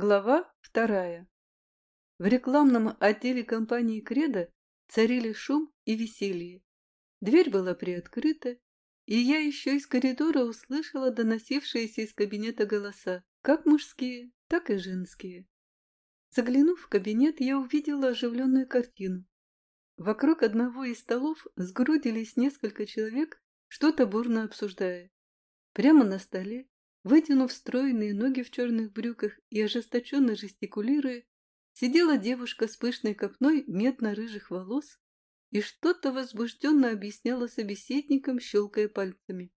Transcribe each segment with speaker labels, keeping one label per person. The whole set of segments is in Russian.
Speaker 1: Глава вторая. В рекламном отделе компании «Кредо» царили шум и веселье. Дверь была приоткрыта, и я еще из коридора услышала доносившиеся из кабинета голоса, как мужские, так и женские. Заглянув в кабинет, я увидела оживленную картину. Вокруг одного из столов сгрудились несколько человек, что-то бурно обсуждая. Прямо на столе Вытянув стройные ноги в черных брюках и ожесточенно жестикулируя, сидела девушка с пышной копной медно-рыжих волос и что-то возбужденно объясняла собеседникам, щелкая пальцами.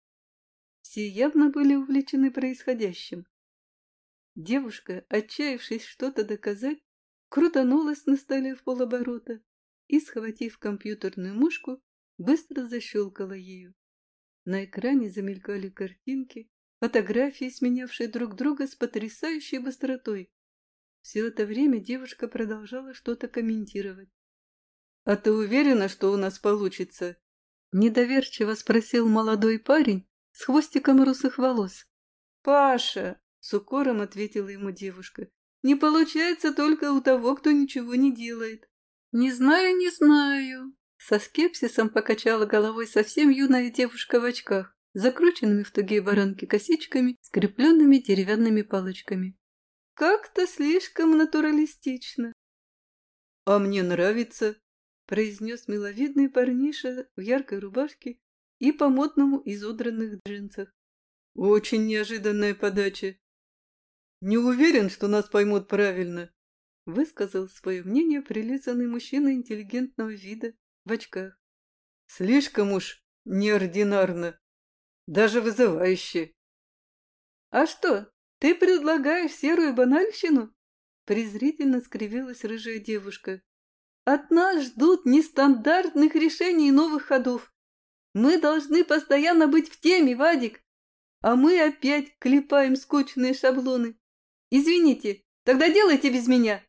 Speaker 1: Все явно были увлечены происходящим. Девушка, отчаявшись что-то доказать, крутанулась на столе в полоборота и, схватив компьютерную мушку, быстро защелкала ею. На экране замелькали картинки, фотографии, сменявшие друг друга с потрясающей быстротой. Все это время девушка продолжала что-то комментировать. «А ты уверена, что у нас получится?» Недоверчиво спросил молодой парень с хвостиком русых волос. «Паша!» — с укором ответила ему девушка. «Не получается только у того, кто ничего не делает». «Не знаю, не знаю». Со скепсисом покачала головой совсем юная девушка в очках закрученными в тугие баранки косичками, скрепленными деревянными палочками. Как-то слишком натуралистично. — А мне нравится, — произнес миловидный парниша в яркой рубашке и по модному изодранных джинсах. — Очень неожиданная подача. — Не уверен, что нас поймут правильно, — высказал свое мнение прилизанный мужчина интеллигентного вида в очках. — Слишком уж неординарно. Даже вызывающе. «А что, ты предлагаешь серую банальщину?» Презрительно скривилась рыжая девушка. «От нас ждут нестандартных решений и новых ходов. Мы должны постоянно быть в теме, Вадик, а мы опять клепаем скучные шаблоны. Извините, тогда делайте без меня!»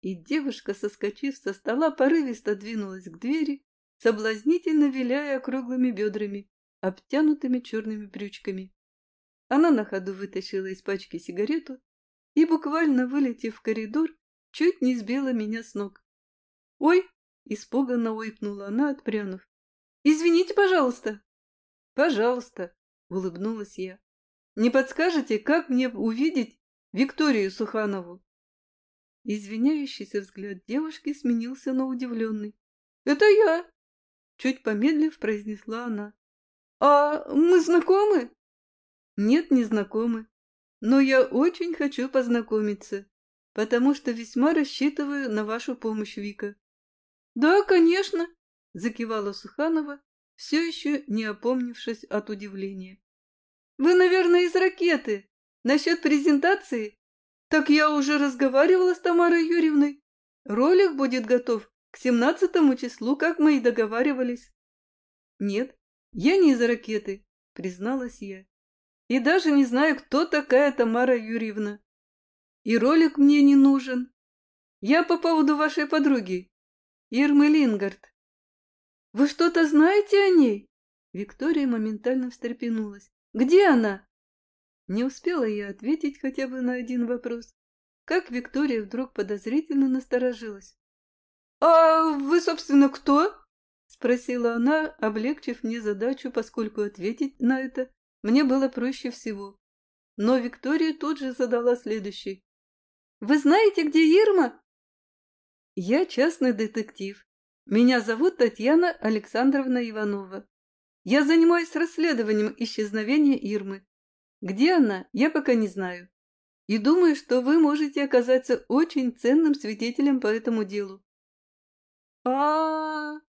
Speaker 1: И девушка, соскочив со стола, порывисто двинулась к двери, соблазнительно виляя округлыми бедрами обтянутыми черными брючками. Она на ходу вытащила из пачки сигарету и, буквально вылетев в коридор, чуть не сбила меня с ног. «Ой!» — испуганно ойкнула она, отпрянув. «Извините, пожалуйста!» «Пожалуйста!» — улыбнулась я. «Не подскажете, как мне увидеть Викторию Суханову?» Извиняющийся взгляд девушки сменился на удивленный. «Это я!» Чуть помедлив, произнесла она. «А мы знакомы?» «Нет, не знакомы. Но я очень хочу познакомиться, потому что весьма рассчитываю на вашу помощь, Вика». «Да, конечно», — закивала Суханова, все еще не опомнившись от удивления. «Вы, наверное, из ракеты. Насчет презентации? Так я уже разговаривала с Тамарой Юрьевной. Ролик будет готов к семнадцатому числу, как мы и договаривались». «Нет, «Я не из ракеты», — призналась я. «И даже не знаю, кто такая Тамара Юрьевна. И ролик мне не нужен. Я по поводу вашей подруги, Ирмы Лингард. Вы что-то знаете о ней?» Виктория моментально встрепенулась. «Где она?» Не успела я ответить хотя бы на один вопрос, как Виктория вдруг подозрительно насторожилась. «А вы, собственно, кто?» Спросила она, облегчив мне задачу, поскольку ответить на это мне было проще всего. Но Виктория тут же задала следующий. «Вы знаете, где Ирма?» «Я частный детектив. Меня зовут Татьяна Александровна Иванова. Я занимаюсь расследованием исчезновения Ирмы. Где она, я пока не знаю. И думаю, что вы можете оказаться очень ценным свидетелем по этому делу. А, -а, -а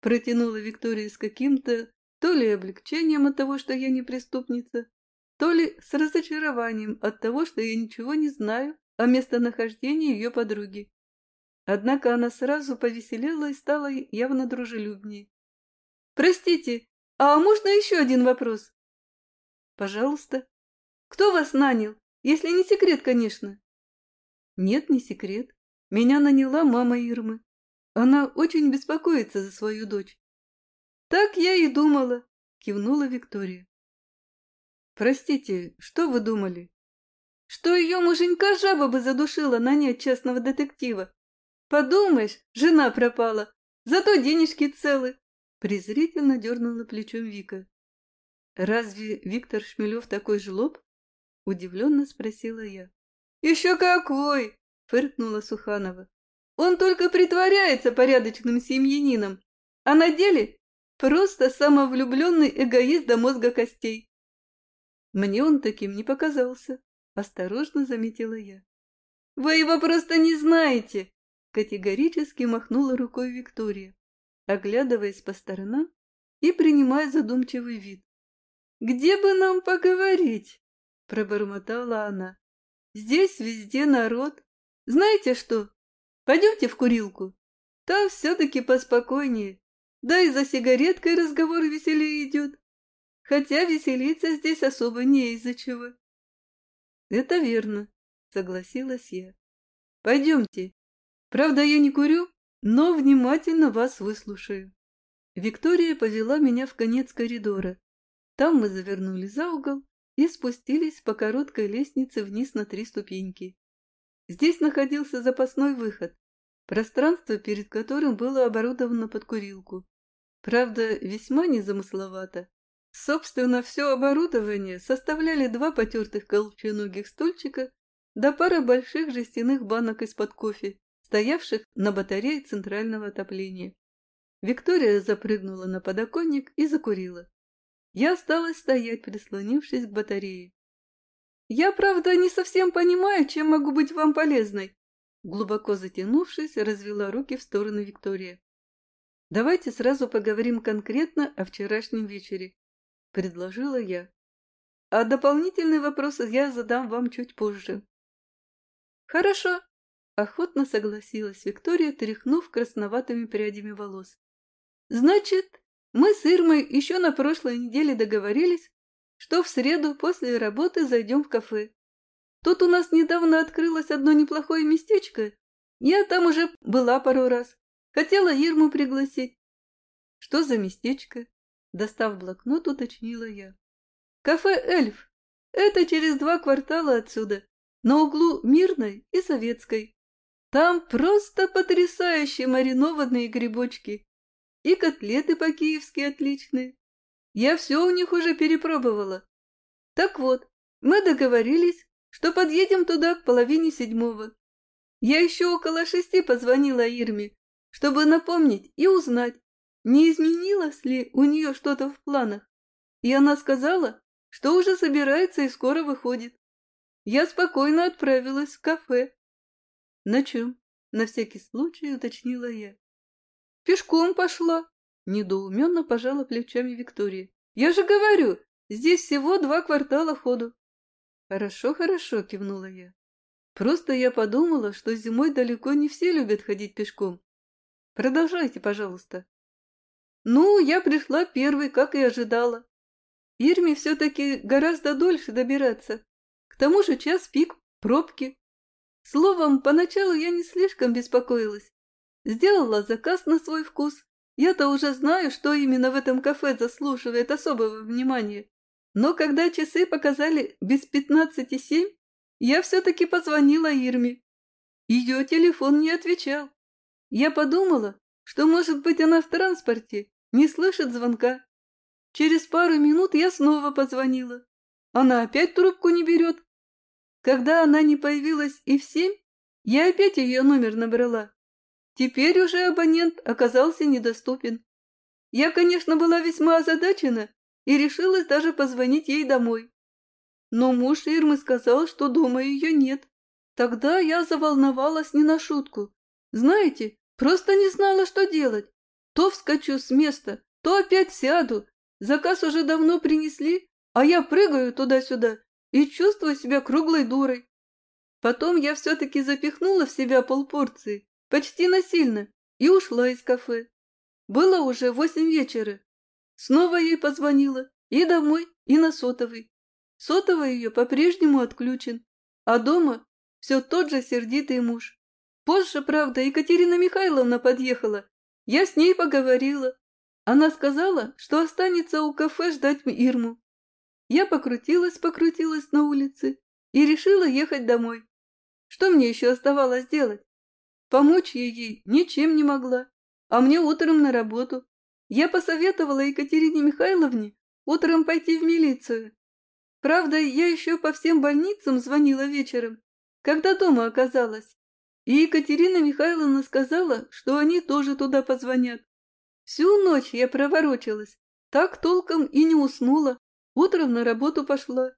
Speaker 1: Протянула Виктория с каким-то то ли облегчением от того, что я не преступница, то ли с разочарованием от того, что я ничего не знаю о местонахождении ее подруги. Однако она сразу повеселела и стала явно дружелюбнее. «Простите, а можно еще один вопрос?» «Пожалуйста. Кто вас нанял? Если не секрет, конечно». «Нет, не секрет. Меня наняла мама Ирмы. Она очень беспокоится за свою дочь. Так я и думала, кивнула Виктория. Простите, что вы думали? что ее муженька жаба бы задушила нанять частного детектива. Подумаешь, жена пропала, зато денежки целы. Презрительно дернула плечом Вика. «Разве Виктор Шмелев такой жлоб?» — удивленно спросила я. «Еще какой!» — фыркнула Суханова. «Он только притворяется порядочным семьянином, а на деле просто самовлюбленный эгоист до мозга костей». Мне он таким не показался, осторожно заметила я. «Вы его просто не знаете!» — категорически махнула рукой Виктория, оглядываясь по сторонам и принимая задумчивый вид. «Где бы нам поговорить?» — пробормотала она. «Здесь везде народ. Знаете что? Пойдемте в курилку. Там все-таки поспокойнее. Да и за сигареткой разговор веселее идет. Хотя веселиться здесь особо не из-за чего». «Это верно», — согласилась я. «Пойдемте. Правда, я не курю, но внимательно вас выслушаю». Виктория повела меня в конец коридора, там мы завернули за угол и спустились по короткой лестнице вниз на три ступеньки. Здесь находился запасной выход, пространство перед которым было оборудовано под курилку. Правда, весьма незамысловато. Собственно, все оборудование составляли два потертых колченогих стульчика да пара больших жестяных банок из-под кофе, стоявших на батарее центрального отопления. Виктория запрыгнула на подоконник и закурила. Я осталась стоять, прислонившись к батарее. «Я, правда, не совсем понимаю, чем могу быть вам полезной», глубоко затянувшись, развела руки в сторону Виктория. «Давайте сразу поговорим конкретно о вчерашнем вечере», — предложила я. «А дополнительные вопросы я задам вам чуть позже». «Хорошо», — охотно согласилась Виктория, тряхнув красноватыми прядями волос. «Значит, мы с Ирмой еще на прошлой неделе договорились, что в среду после работы зайдем в кафе. Тут у нас недавно открылось одно неплохое местечко. Я там уже была пару раз. Хотела Ирму пригласить. Что за местечко? Достав блокнот, уточнила я. Кафе «Эльф». Это через два квартала отсюда, на углу Мирной и Советской. Там просто потрясающие маринованные грибочки. И котлеты по-киевски отличные. Я все у них уже перепробовала. Так вот, мы договорились, что подъедем туда к половине седьмого. Я еще около шести позвонила Ирме, чтобы напомнить и узнать, не изменилось ли у нее что-то в планах. И она сказала, что уже собирается и скоро выходит. Я спокойно отправилась в кафе. На чем? На всякий случай уточнила я. Пешком пошла. Недоуменно пожала плечами Виктория. Я же говорю, здесь всего два квартала ходу. Хорошо, хорошо, кивнула я. Просто я подумала, что зимой далеко не все любят ходить пешком. Продолжайте, пожалуйста. Ну, я пришла первой, как и ожидала. Ирме все-таки гораздо дольше добираться. К тому же час пик, пробки. Словом, поначалу я не слишком беспокоилась. Сделала заказ на свой вкус. Я-то уже знаю, что именно в этом кафе заслуживает особого внимания. Но когда часы показали без пятнадцати семь, я все-таки позвонила Ирме. Ее телефон не отвечал. Я подумала, что, может быть, она в транспорте, не слышит звонка. Через пару минут я снова позвонила. Она опять трубку не берет. Когда она не появилась и в семь, я опять ее номер набрала. Теперь уже абонент оказался недоступен. Я, конечно, была весьма озадачена и решилась даже позвонить ей домой. Но муж Ирмы сказал, что дома ее нет. Тогда я заволновалась не на шутку. Знаете, просто не знала, что делать. То вскочу с места, то опять сяду. Заказ уже давно принесли, а я прыгаю туда-сюда и чувствую себя круглой дурой. Потом я все-таки запихнула в себя полпорции Почти насильно. И ушла из кафе. Было уже восемь вечера. Снова ей позвонила. И домой, и на сотовый. Сотовый ее по-прежнему отключен. А дома все тот же сердитый муж. Позже, правда, Екатерина Михайловна подъехала. Я с ней поговорила. Она сказала, что останется у кафе ждать Ирму. Я покрутилась-покрутилась на улице и решила ехать домой. Что мне еще оставалось делать? Помочь я ей ничем не могла, а мне утром на работу. Я посоветовала Екатерине Михайловне утром пойти в милицию. Правда, я еще по всем больницам звонила вечером, когда дома оказалась. И Екатерина Михайловна сказала, что они тоже туда позвонят. Всю ночь я проворочилась, так толком и не уснула. Утром на работу пошла.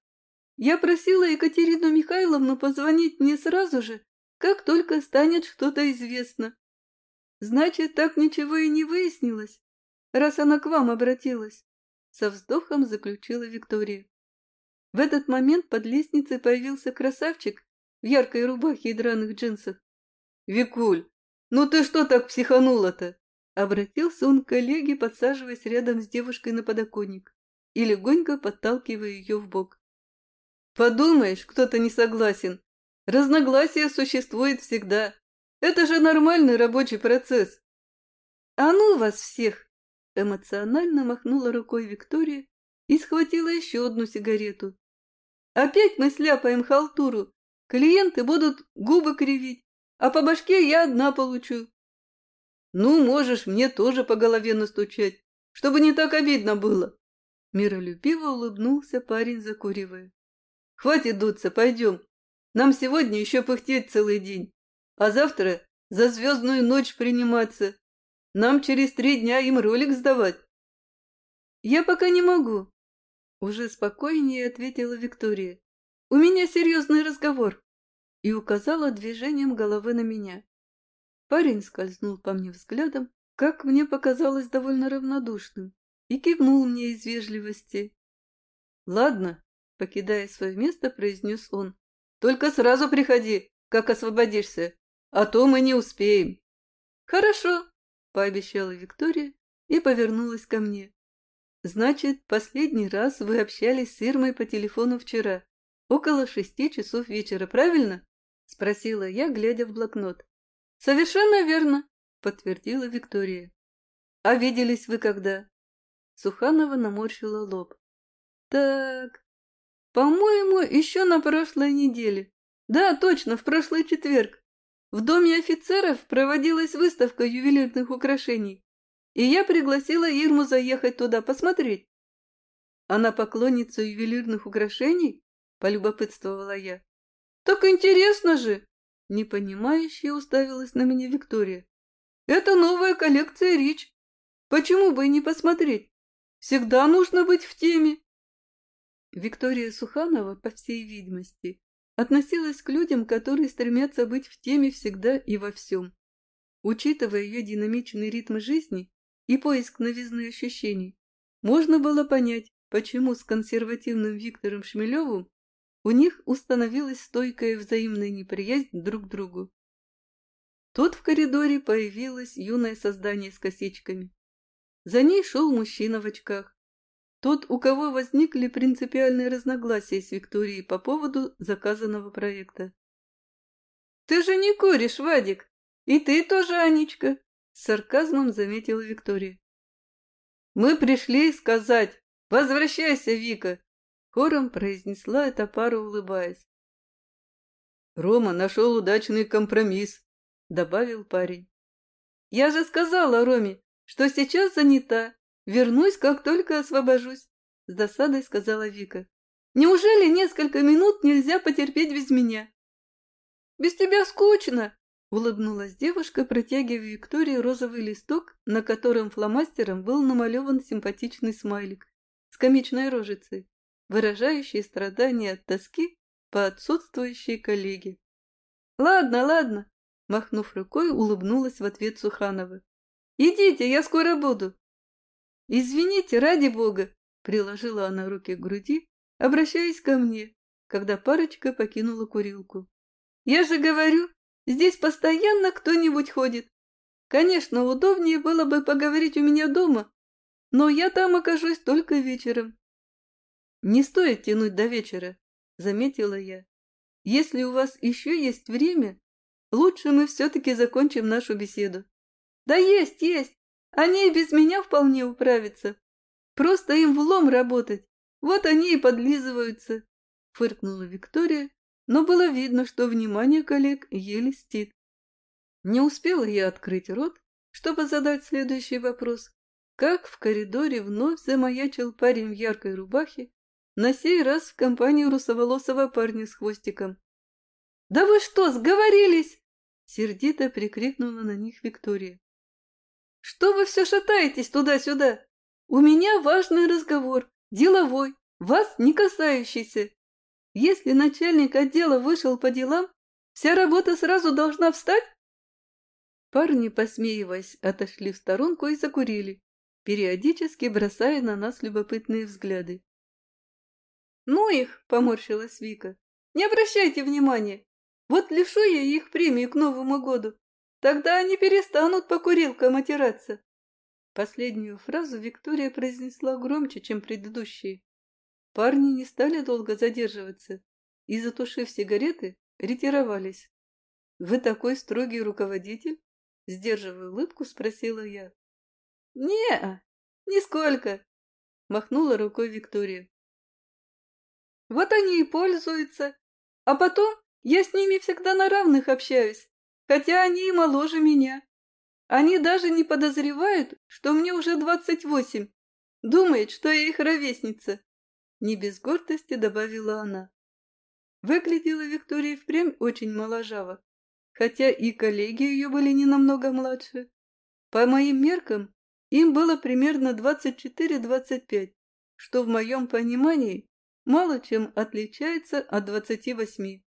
Speaker 1: Я просила Екатерину Михайловну позвонить мне сразу же, как только станет что-то известно. Значит, так ничего и не выяснилось, раз она к вам обратилась. Со вздохом заключила Виктория. В этот момент под лестницей появился красавчик в яркой рубахе и драных джинсах. «Викуль, ну ты что так психанула-то?» Обратился он к коллеге, подсаживаясь рядом с девушкой на подоконник и легонько подталкивая ее в бок. «Подумаешь, кто-то не согласен. Разногласия существует всегда. Это же нормальный рабочий процесс». «А ну вас всех!» Эмоционально махнула рукой Виктория и схватила еще одну сигарету. «Опять мы сляпаем халтуру. Клиенты будут губы кривить, а по башке я одна получу. Ну, можешь мне тоже по голове настучать, чтобы не так обидно было. Миролюбиво улыбнулся парень, закуривая. Хватит дуться, пойдем. Нам сегодня еще пыхтеть целый день, а завтра за звездную ночь приниматься. Нам через три дня им ролик сдавать. Я пока не могу. Уже спокойнее ответила Виктория. У меня серьезный разговор. И указала движением головы на меня. Парень скользнул по мне взглядом, как мне показалось довольно равнодушным, и кивнул мне из вежливости. «Ладно», — покидая свое место, произнес он, — «только сразу приходи, как освободишься, а то мы не успеем». «Хорошо», — пообещала Виктория и повернулась ко мне. «Значит, последний раз вы общались с Ирмой по телефону вчера, около шести часов вечера, правильно?» — спросила я, глядя в блокнот. «Совершенно верно», — подтвердила Виктория. «А виделись вы когда?» Суханова наморщила лоб. «Так, по-моему, еще на прошлой неделе. Да, точно, в прошлый четверг. В доме офицеров проводилась выставка ювелирных украшений, и я пригласила Ирму заехать туда посмотреть. Она поклонница ювелирных украшений? Полюбопытствовала я. Так интересно же! Непонимающе уставилась на меня Виктория. «Это новая коллекция Рич. Почему бы и не посмотреть? Всегда нужно быть в теме». Виктория Суханова, по всей видимости, относилась к людям, которые стремятся быть в теме всегда и во всем. Учитывая ее динамичный ритм жизни и поиск новизны ощущений, можно было понять, почему с консервативным Виктором Шмелевым у них установилась стойкая взаимная неприязнь друг к другу. Тут в коридоре появилось юное создание с косичками. За ней шел мужчина в очках. Тот, у кого возникли принципиальные разногласия с Викторией по поводу заказанного проекта. «Ты же не куришь, Вадик! И ты тоже, Анечка!» С сарказмом заметила Виктория. «Мы пришли сказать, возвращайся, Вика, Хором произнесла эта пара, улыбаясь. «Рома нашел удачный компромисс», — добавил парень. «Я же сказала Роме, что сейчас занята. Вернусь, как только освобожусь», — с досадой сказала Вика. «Неужели несколько минут нельзя потерпеть без меня?» «Без тебя скучно», — улыбнулась девушка, протягивая Виктории розовый листок, на котором фломастером был намалеван симпатичный смайлик с комичной рожицей выражающие страдания от тоски по отсутствующей коллеге. «Ладно, ладно», — махнув рукой, улыбнулась в ответ Суханова. «Идите, я скоро буду». «Извините, ради бога», — приложила она руки к груди, обращаясь ко мне, когда парочка покинула курилку. «Я же говорю, здесь постоянно кто-нибудь ходит. Конечно, удобнее было бы поговорить у меня дома, но я там окажусь только вечером. «Не стоит тянуть до вечера», — заметила я. «Если у вас еще есть время, лучше мы все-таки закончим нашу беседу». «Да есть, есть! Они и без меня вполне управятся. Просто им влом работать. Вот они и подлизываются», — фыркнула Виктория, но было видно, что внимание коллег ей льстит. Не успела я открыть рот, чтобы задать следующий вопрос, как в коридоре вновь замаячил парень в яркой рубахе, на сей раз в компании русоволосого парня с хвостиком. «Да вы что, сговорились?» Сердито прикрикнула на них Виктория. «Что вы все шатаетесь туда-сюда? У меня важный разговор, деловой, вас не касающийся. Если начальник отдела вышел по делам, вся работа сразу должна встать?» Парни, посмеиваясь, отошли в сторонку и закурили, периодически бросая на нас любопытные взгляды. «Ну их!» — поморщилась Вика. «Не обращайте внимания. Вот лишу я их премии к Новому году. Тогда они перестанут по курилкам отираться». Последнюю фразу Виктория произнесла громче, чем предыдущие. Парни не стали долго задерживаться и, затушив сигареты, ретировались. «Вы такой строгий руководитель?» Сдерживая улыбку, спросила я. «Не, нисколько!» — махнула рукой Виктория. Вот они и пользуются. А потом я с ними всегда на равных общаюсь, хотя они и моложе меня. Они даже не подозревают, что мне уже двадцать восемь. Думают, что я их ровесница. Не без гордости добавила она. Выглядела Виктория впрямь очень моложаво, хотя и коллеги ее были не намного младше. По моим меркам, им было примерно двадцать четыре-двадцать пять, что в моем понимании мало чем отличается от двадцати восьми.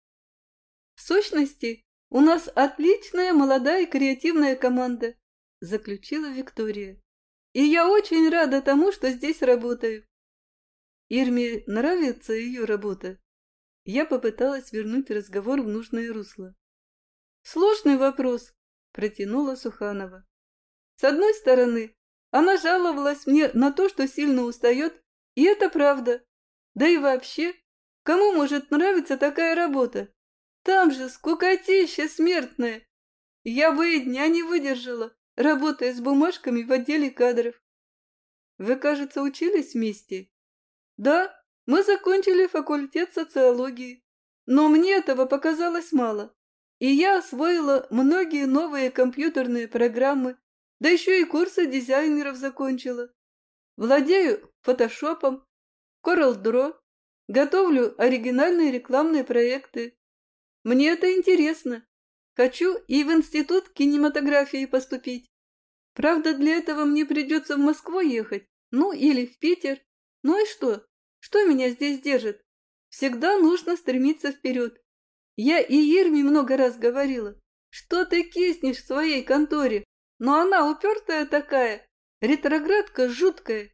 Speaker 1: В сущности, у нас отличная молодая креативная команда, заключила Виктория. И я очень рада тому, что здесь работаю. Ирме нравится ее работа. Я попыталась вернуть разговор в нужное русло. Сложный вопрос, протянула Суханова. С одной стороны, она жаловалась мне на то, что сильно устает, и это правда. Да и вообще, кому может нравиться такая работа? Там же скукотища смертная. Я бы и дня не выдержала, работая с бумажками в отделе кадров. Вы, кажется, учились вместе? Да, мы закончили факультет социологии. Но мне этого показалось мало. И я освоила многие новые компьютерные программы, да еще и курсы дизайнеров закончила. Владею фотошопом, Coral Draw. Готовлю оригинальные рекламные проекты. Мне это интересно. Хочу и в институт кинематографии поступить. Правда, для этого мне придется в Москву ехать, ну или в Питер. Ну и что? Что меня здесь держит? Всегда нужно стремиться вперед. Я и Ерме много раз говорила, что ты киснешь в своей конторе, но она упертая такая, ретроградка жуткая.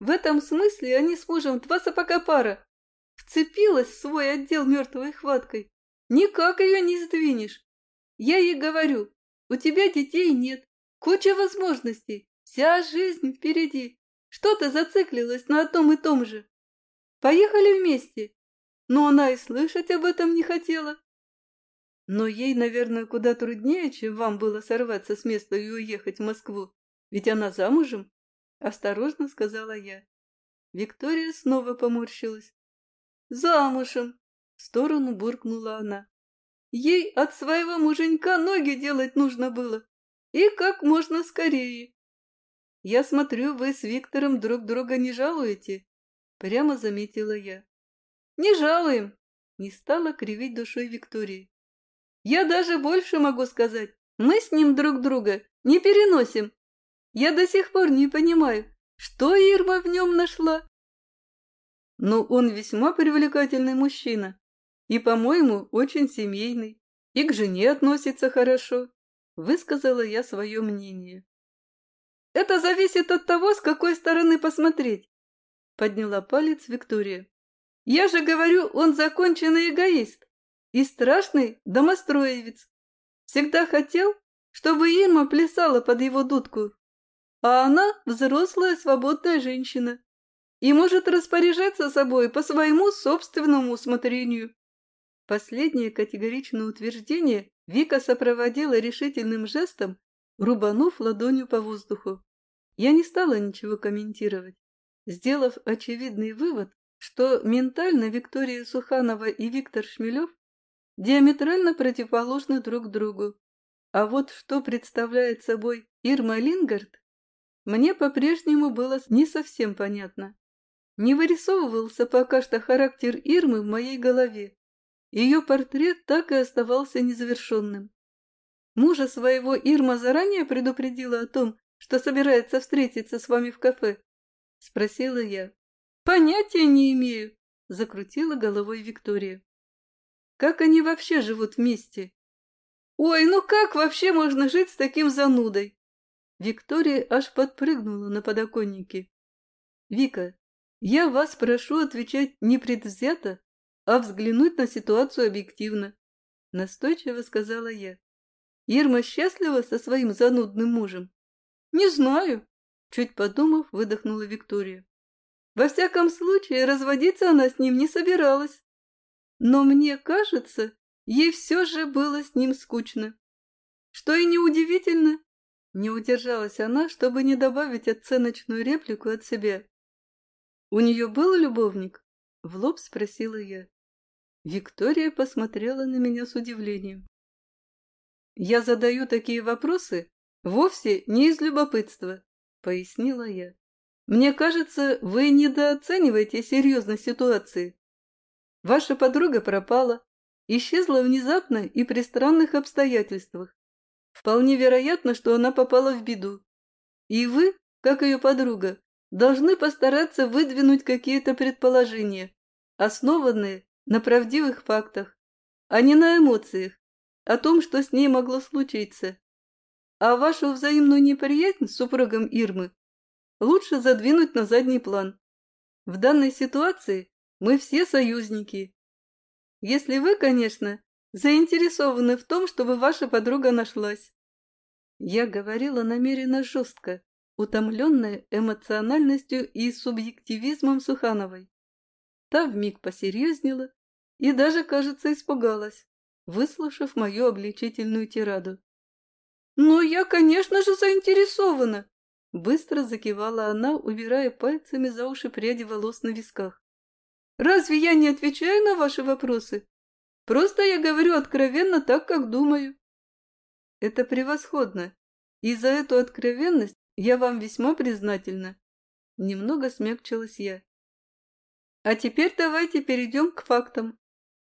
Speaker 1: В этом смысле они с мужем два сапога пара. Вцепилась в свой отдел мертвой хваткой. Никак ее не сдвинешь. Я ей говорю, у тебя детей нет, куча возможностей, вся жизнь впереди. Что ты зациклилась на одном и том же? Поехали вместе. Но она и слышать об этом не хотела. Но ей, наверное, куда труднее, чем вам было сорваться с места и уехать в Москву. Ведь она замужем. Осторожно сказала я. Виктория снова поморщилась. Замужем, в сторону буркнула она. Ей от своего муженька ноги делать нужно было. И как можно скорее. Я смотрю, вы с Виктором друг друга не жалуете, прямо заметила я. Не жалуем, не стала кривить душой Виктории. Я даже больше могу сказать. Мы с ним друг друга не переносим. Я до сих пор не понимаю, что Ирма в нем нашла. Но он весьма привлекательный мужчина и, по-моему, очень семейный, и к жене относится хорошо, высказала я свое мнение. Это зависит от того, с какой стороны посмотреть, подняла палец Виктория. Я же говорю, он законченный эгоист и страшный домостроевец. Всегда хотел, чтобы Ирма плясала под его дудку, а она взрослая свободная женщина и может распоряжаться собой по своему собственному усмотрению. Последнее категоричное утверждение Вика сопроводила решительным жестом, рубанув ладонью по воздуху. Я не стала ничего комментировать, сделав очевидный вывод, что ментально Виктория Суханова и Виктор Шмелев диаметрально противоположны друг другу. А вот что представляет собой Ирма Лингард, мне по-прежнему было не совсем понятно. Не вырисовывался пока что характер Ирмы в моей голове. Ее портрет так и оставался незавершенным. Мужа своего Ирма заранее предупредила о том, что собирается встретиться с вами в кафе? — спросила я. — Понятия не имею, — закрутила головой Виктория. — Как они вообще живут вместе? — Ой, ну как вообще можно жить с таким занудой? Виктория аж подпрыгнула на подоконнике. — Вика, я вас прошу отвечать не предвзято, а взглянуть на ситуацию объективно, — настойчиво сказала я. Ирма счастлива со своим занудным мужем? Не знаю, чуть подумав, выдохнула Виктория. Во всяком случае, разводиться она с ним не собиралась. Но мне кажется, ей все же было с ним скучно. Что и неудивительно, не удержалась она, чтобы не добавить оценочную реплику от себя. «У нее был любовник?» — в лоб спросила я. Виктория посмотрела на меня с удивлением. «Я задаю такие вопросы вовсе не из любопытства», — пояснила я. «Мне кажется, вы недооцениваете серьезность ситуации. Ваша подруга пропала, исчезла внезапно и при странных обстоятельствах. Вполне вероятно, что она попала в беду. И вы, как ее подруга, должны постараться выдвинуть какие-то предположения, основанные на правдивых фактах, а не на эмоциях, о том, что с ней могло случиться. А вашу взаимную неприязнь с супругом Ирмы лучше задвинуть на задний план. В данной ситуации мы все союзники. Если вы, конечно, заинтересованы в том, чтобы ваша подруга нашлась. Я говорила намеренно жестко, утомленная эмоциональностью и субъективизмом Сухановой. Та вмиг посерьезнела и даже, кажется, испугалась выслушав мою обличительную тираду. «Но я, конечно же, заинтересована!» Быстро закивала она, убирая пальцами за уши пряди волос на висках. «Разве я не отвечаю на ваши вопросы? Просто я говорю откровенно так, как думаю». «Это превосходно, и за эту откровенность я вам весьма признательна». Немного смягчилась я. «А теперь давайте перейдем к фактам.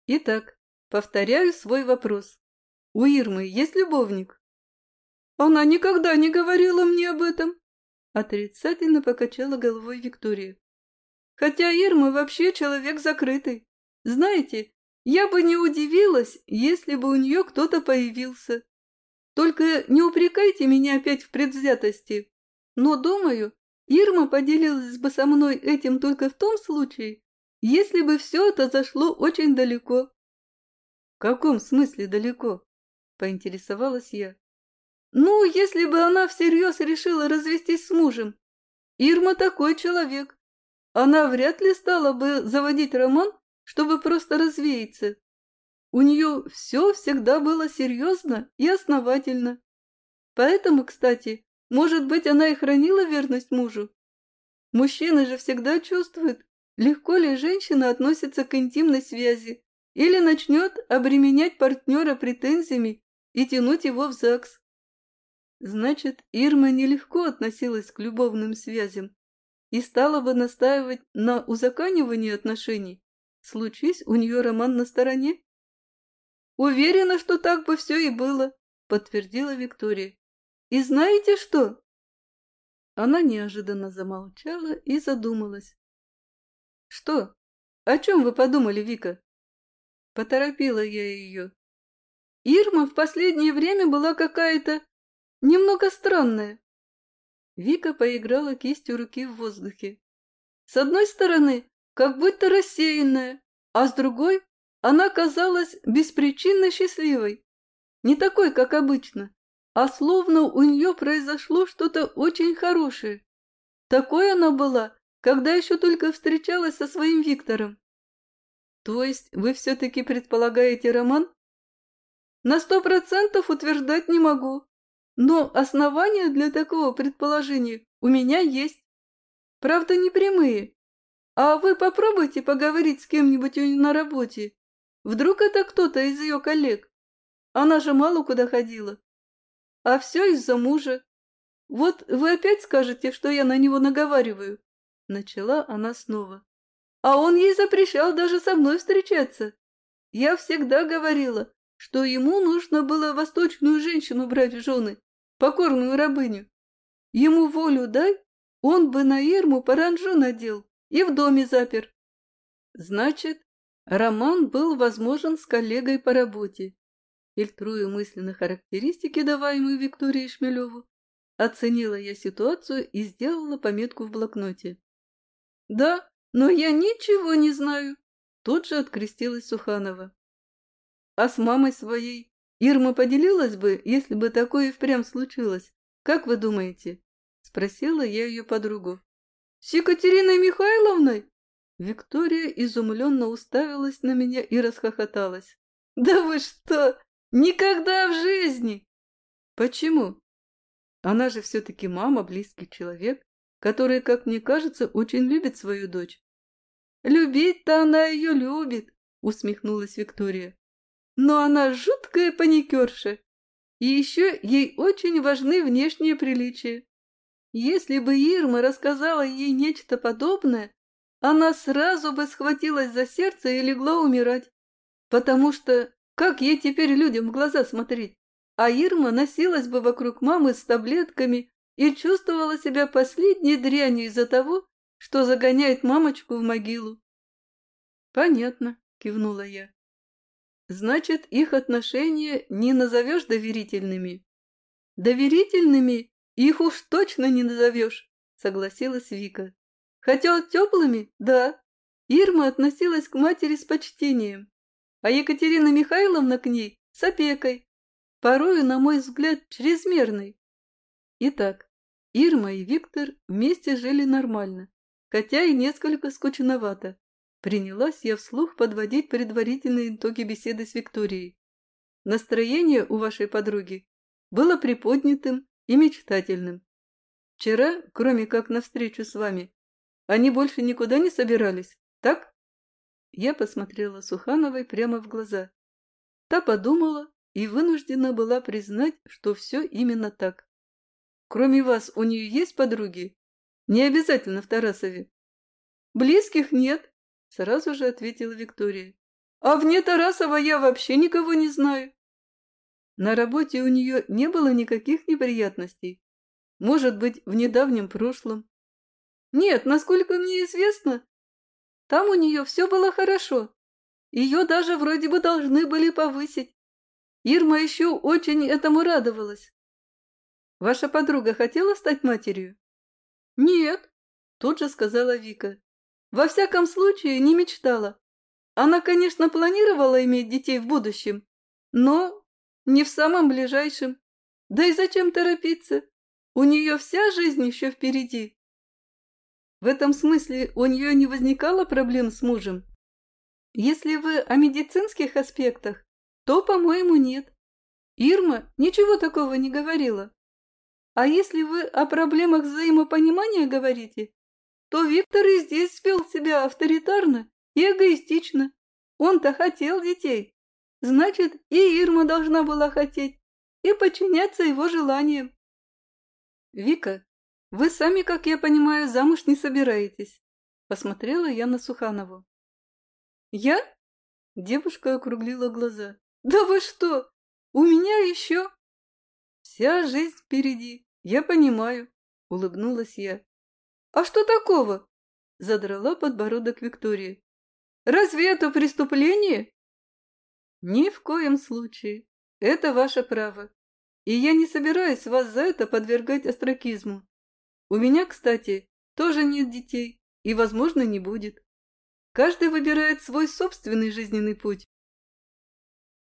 Speaker 1: Итак, Повторяю свой вопрос. У Ирмы есть любовник? Она никогда не говорила мне об этом. Отрицательно покачала головой Виктория. Хотя Ирма вообще человек закрытый. Знаете, я бы не удивилась, если бы у нее кто-то появился. Только не упрекайте меня опять в предвзятости. Но, думаю, Ирма поделилась бы со мной этим только в том случае, если бы все это зашло очень далеко. «В каком смысле далеко?» – поинтересовалась я. «Ну, если бы она всерьез решила развестись с мужем. Ирма такой человек. Она вряд ли стала бы заводить роман, чтобы просто развеяться. У нее все всегда было серьезно и основательно. Поэтому, кстати, может быть, она и хранила верность мужу. Мужчины же всегда чувствуют, легко ли женщина относится к интимной связи, или начнет обременять партнера претензиями и тянуть его в ЗАГС. Значит, Ирма нелегко относилась к любовным связям и стала бы настаивать на узаканивании отношений, случись у нее роман на стороне? Уверена, что так бы все и было, подтвердила Виктория. И знаете что? Она неожиданно замолчала и задумалась. Что? О чем вы подумали, Вика? Поторопила я ее. Ирма в последнее время была какая-то немного странная. Вика поиграла кистью руки в воздухе. С одной стороны, как будто рассеянная, а с другой она казалась беспричинно счастливой. Не такой, как обычно, а словно у нее произошло что-то очень хорошее. Такой она была, когда еще только встречалась со своим Виктором. То есть вы все-таки предполагаете роман? На сто процентов утверждать не могу, но основания для такого предположения у меня есть. Правда, не прямые. А вы попробуйте поговорить с кем-нибудь на работе. Вдруг это кто-то из ее коллег? Она же мало куда ходила. А все из-за мужа. Вот вы опять скажете, что я на него наговариваю. Начала она снова. А он ей запрещал даже со мной встречаться. Я всегда говорила, что ему нужно было восточную женщину брать в жены, покорную рабыню. Ему волю дай, он бы на Ирму паранжу надел и в доме запер. Значит, роман был возможен с коллегой по работе. Фильтруя мысленно характеристики, даваемые Виктории Шмелеву, оценила я ситуацию и сделала пометку в блокноте. «Да, но я ничего не знаю», — тут же открестилась Суханова. «А с мамой своей Ирма поделилась бы, если бы такое и впрямь случилось? Как вы думаете?» — спросила я ее подругу. «С Екатериной Михайловной?» Виктория изумленно уставилась на меня и расхохоталась. «Да вы что! Никогда в жизни!» «Почему?» Она же все-таки мама, близкий человек, который, как мне кажется, очень любит свою дочь. «Любить-то она ее любит», — усмехнулась Виктория. «Но она жуткая паникерша, и еще ей очень важны внешние приличия. Если бы Ирма рассказала ей нечто подобное, она сразу бы схватилась за сердце и легла умирать, потому что как ей теперь людям в глаза смотреть? А Ирма носилась бы вокруг мамы с таблетками и чувствовала себя последней дрянью из-за того, что загоняет мамочку в могилу. «Понятно», — кивнула я. «Значит, их отношения не назовешь доверительными?» «Доверительными их уж точно не назовешь», — согласилась Вика. «Хотя теплыми, да. Ирма относилась к матери с почтением, а Екатерина Михайловна к ней с опекой, порою, на мой взгляд, чрезмерной. Итак, Ирма и Виктор вместе жили нормально, хотя и несколько скучновато. Принялась я вслух подводить предварительные итоги беседы с Викторией. Настроение у вашей подруги было приподнятым и мечтательным. Вчера, кроме как на встречу с вами, они больше никуда не собирались, так? Я посмотрела Сухановой прямо в глаза. Та подумала и вынуждена была признать, что все именно так. Кроме вас, у нее есть подруги? Не обязательно в Тарасове. Близких нет, сразу же ответила Виктория. А вне Тарасова я вообще никого не знаю. На работе у нее не было никаких неприятностей. Может быть, в недавнем прошлом. Нет, насколько мне известно, там у нее все было хорошо. Ее даже вроде бы должны были повысить. Ирма еще очень этому радовалась. Ваша подруга хотела стать матерью? Нет, тут же сказала Вика. Во всяком случае, не мечтала. Она, конечно, планировала иметь детей в будущем, но не в самом ближайшем. Да и зачем торопиться? У нее вся жизнь еще впереди. В этом смысле у нее не возникало проблем с мужем? Если вы о медицинских аспектах, то, по-моему, нет. Ирма ничего такого не говорила. А если вы о проблемах взаимопонимания говорите, то Виктор и здесь вел себя авторитарно и эгоистично. Он-то хотел детей. Значит, и Ирма должна была хотеть и подчиняться его желаниям. Вика, вы сами, как я понимаю, замуж не собираетесь. Посмотрела я на Суханову. Я? Девушка округлила глаза. Да вы что? У меня еще... Вся жизнь впереди, я понимаю, улыбнулась я. А что такого? Задрала подбородок Виктория. Разве это преступление? Ни в коем случае. Это ваше право. И я не собираюсь вас за это подвергать остракизму. У меня, кстати, тоже нет детей и, возможно, не будет. Каждый выбирает свой собственный жизненный путь.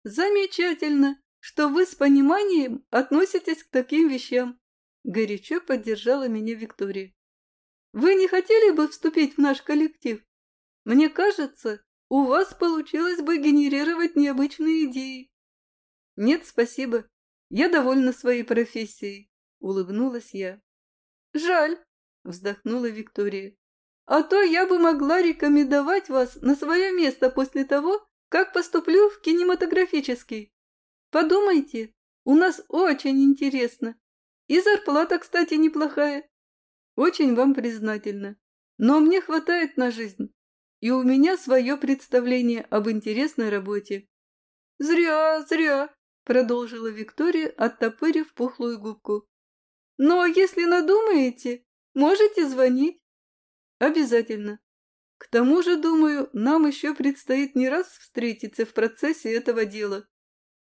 Speaker 1: Замечательно, что вы с пониманием относитесь к таким вещам. Горячо поддержала меня Виктория. Вы не хотели бы вступить в наш коллектив? Мне кажется, у вас получилось бы генерировать необычные идеи. Нет, спасибо. Я довольна своей профессией, улыбнулась я. «Жаль», — вздохнула Виктория. «А то я бы могла рекомендовать вас на свое место после того, как поступлю в кинематографический. Подумайте, у нас очень интересно. И зарплата, кстати, неплохая. Очень вам признательна. Но мне хватает на жизнь. И у меня свое представление об интересной работе. Зря, зря, продолжила Виктория, оттопырив пухлую губку. Но если надумаете, можете звонить. Обязательно. К тому же, думаю, нам еще предстоит не раз встретиться в процессе этого дела.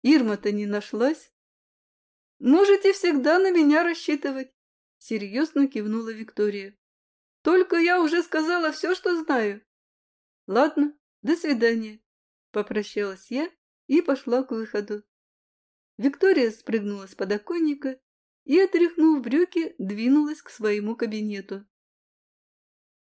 Speaker 1: Ирма-то не нашлась. Можете всегда на меня рассчитывать, серьезно кивнула Виктория. Только я уже сказала все, что знаю. Ладно, до свидания. Попрощалась я и пошла к выходу. Виктория спрыгнула с подоконника и, отряхнув брюки, двинулась к своему кабинету.